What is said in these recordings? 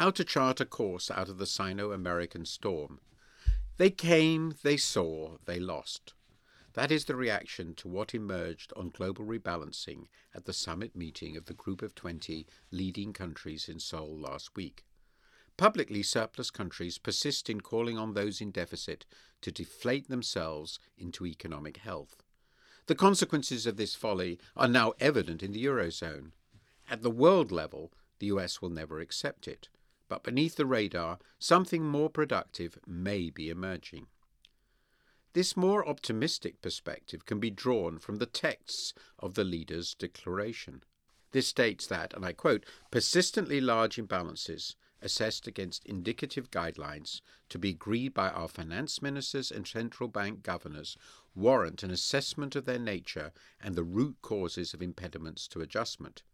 how to chart a course out of the Sino American storm. They came, they saw, they lost. That is the reaction to what emerged on global rebalancing at the summit meeting of the Group of 20 leading countries in Seoul last week. Publicly, surplus countries persist in calling on those in deficit to deflate themselves into economic health. The consequences of this folly are now evident in the Eurozone. At the world level, the US will never accept it, but beneath the radar, something more productive may be emerging. This more optimistic perspective can be drawn from the texts of the leaders' declaration. This states that, and I quote, persistently large imbalances assessed against indicative guidelines to be agreed by our finance ministers and central bank governors warrant an assessment of their nature and the root causes of impediments to adjustment.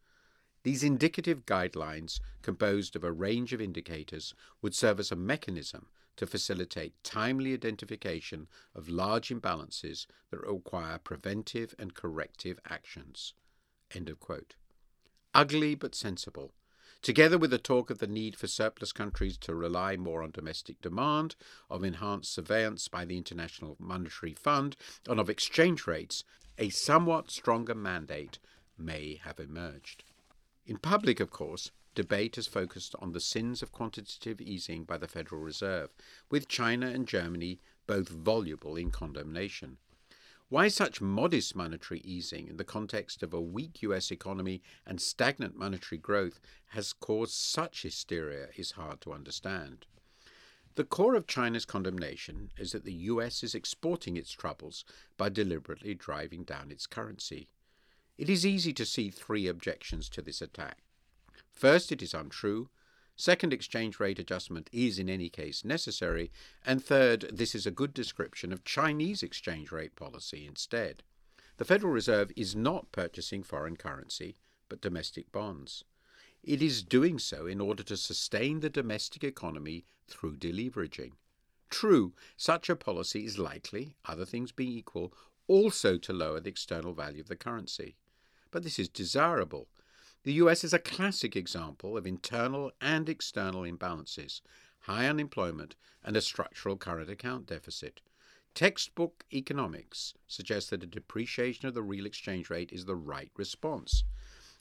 These indicative guidelines, composed of a range of indicators, would serve as a mechanism to facilitate timely identification of large imbalances that require preventive and corrective actions. End of quote. Ugly but sensible together with the talk of the need for surplus countries to rely more on domestic demand, of enhanced surveillance by the International Monetary Fund, and of exchange rates, a somewhat stronger mandate may have emerged. In public, of course, debate has focused on the sins of quantitative easing by the Federal Reserve, with China and Germany both voluble in condemnation. Why such modest monetary easing in the context of a weak US economy and stagnant monetary growth has caused such hysteria is hard to understand. The core of China's condemnation is that the US is exporting its troubles by deliberately driving down its currency. It is easy to see three objections to this attack. First, it is untrue. Second, exchange rate adjustment is in any case necessary. And third, this is a good description of Chinese exchange rate policy instead. The Federal Reserve is not purchasing foreign currency, but domestic bonds. It is doing so in order to sustain the domestic economy through deleveraging. True, such a policy is likely, other things being equal, also to lower the external value of the currency. But this is desirable the US is a classic example of internal and external imbalances, high unemployment, and a structural current account deficit. Textbook economics suggests that a depreciation of the real exchange rate is the right response.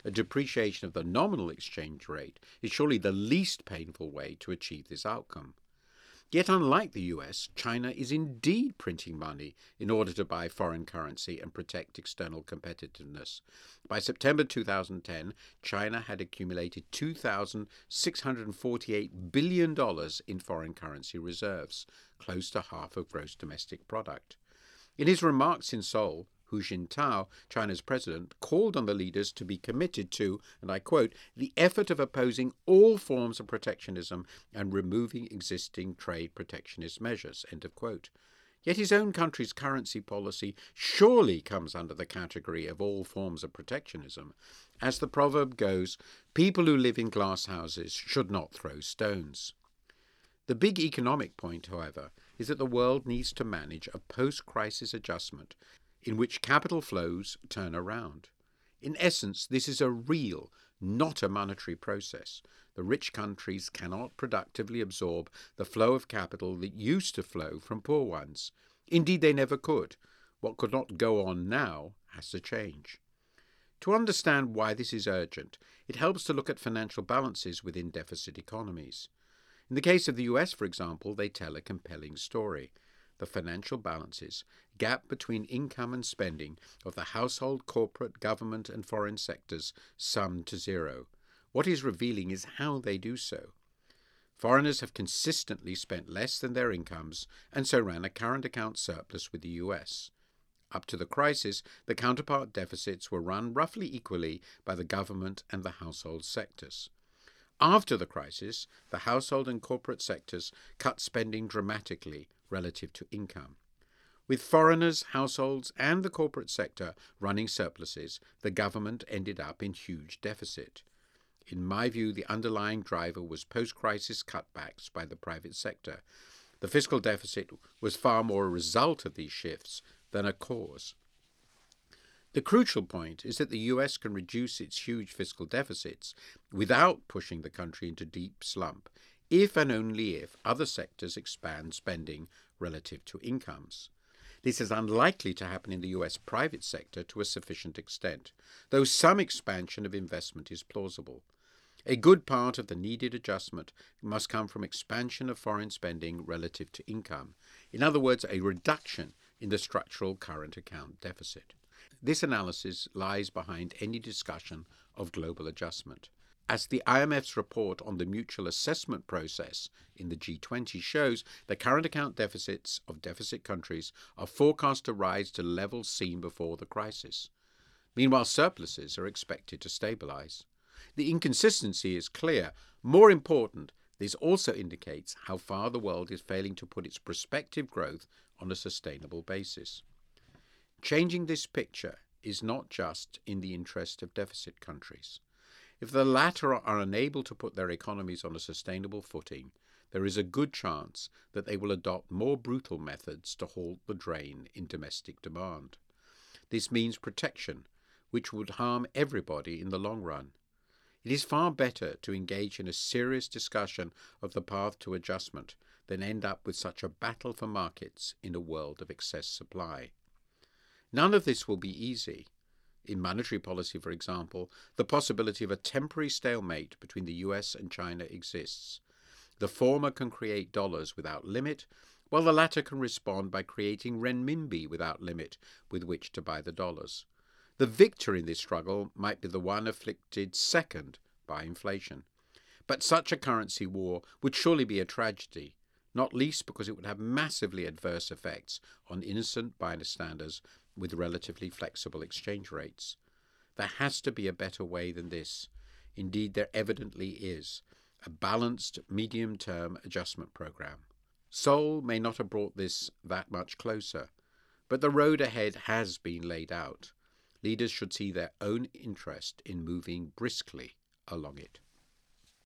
A depreciation of the nominal exchange rate is surely the least painful way to achieve this outcome. Yet, unlike the US, China is indeed printing money in order to buy foreign currency and protect external competitiveness. By September 2010, China had accumulated $2,648 billion in foreign currency reserves, close to half of gross domestic product. In his remarks in Seoul, Hu Jintao, China's president, called on the leaders to be committed to, and I quote, the effort of opposing all forms of protectionism and removing existing trade protectionist measures, end of quote. Yet his own country's currency policy surely comes under the category of all forms of protectionism. As the proverb goes, people who live in glass houses should not throw stones. The big economic point, however, is that the world needs to manage a post crisis adjustment in which capital flows turn around. In essence, this is a real, not a monetary process. The rich countries cannot productively absorb the flow of capital that used to flow from poor ones. Indeed, they never could. What could not go on now has to change. To understand why this is urgent, it helps to look at financial balances within deficit economies. In the case of the US, for example, they tell a compelling story the financial balances, gap between income and spending of the household, corporate, government, and foreign sectors summed to zero. What is revealing is how they do so. Foreigners have consistently spent less than their incomes and so ran a current account surplus with the US. Up to the crisis, the counterpart deficits were run roughly equally by the government and the household sectors. After the crisis, the household and corporate sectors cut spending dramatically relative to income. With foreigners, households, and the corporate sector running surpluses, the government ended up in huge deficit. In my view, the underlying driver was post crisis cutbacks by the private sector. The fiscal deficit was far more a result of these shifts than a cause. The crucial point is that the US can reduce its huge fiscal deficits without pushing the country into deep slump, if and only if other sectors expand spending relative to incomes. This is unlikely to happen in the US private sector to a sufficient extent, though some expansion of investment is plausible. A good part of the needed adjustment must come from expansion of foreign spending relative to income. In other words, a reduction in the structural current account deficit. This analysis lies behind any discussion of global adjustment. As the IMF's report on the mutual assessment process in the G20 shows, the current account deficits of deficit countries are forecast to rise to levels seen before the crisis. Meanwhile, surpluses are expected to stabilize. The inconsistency is clear. More important, this also indicates how far the world is failing to put its prospective growth on a sustainable basis. Changing this picture is not just in the interest of deficit countries. If the latter are unable to put their economies on a sustainable footing, there is a good chance that they will adopt more brutal methods to halt the drain in domestic demand. This means protection, which would harm everybody in the long run. It is far better to engage in a serious discussion of the path to adjustment than end up with such a battle for markets in a world of excess supply. None of this will be easy, in monetary policy, for example, the possibility of a temporary stalemate between the US and China exists. The former can create dollars without limit, while the latter can respond by creating renminbi without limit with which to buy the dollars. The victor in this struggle might be the one afflicted second by inflation. But such a currency war would surely be a tragedy, not least because it would have massively adverse effects on innocent bystanders with relatively flexible exchange rates. There has to be a better way than this. Indeed, there evidently is a balanced medium term adjustment program. Seoul may not have brought this that much closer, but the road ahead has been laid out. Leaders should see their own interest in moving briskly along it.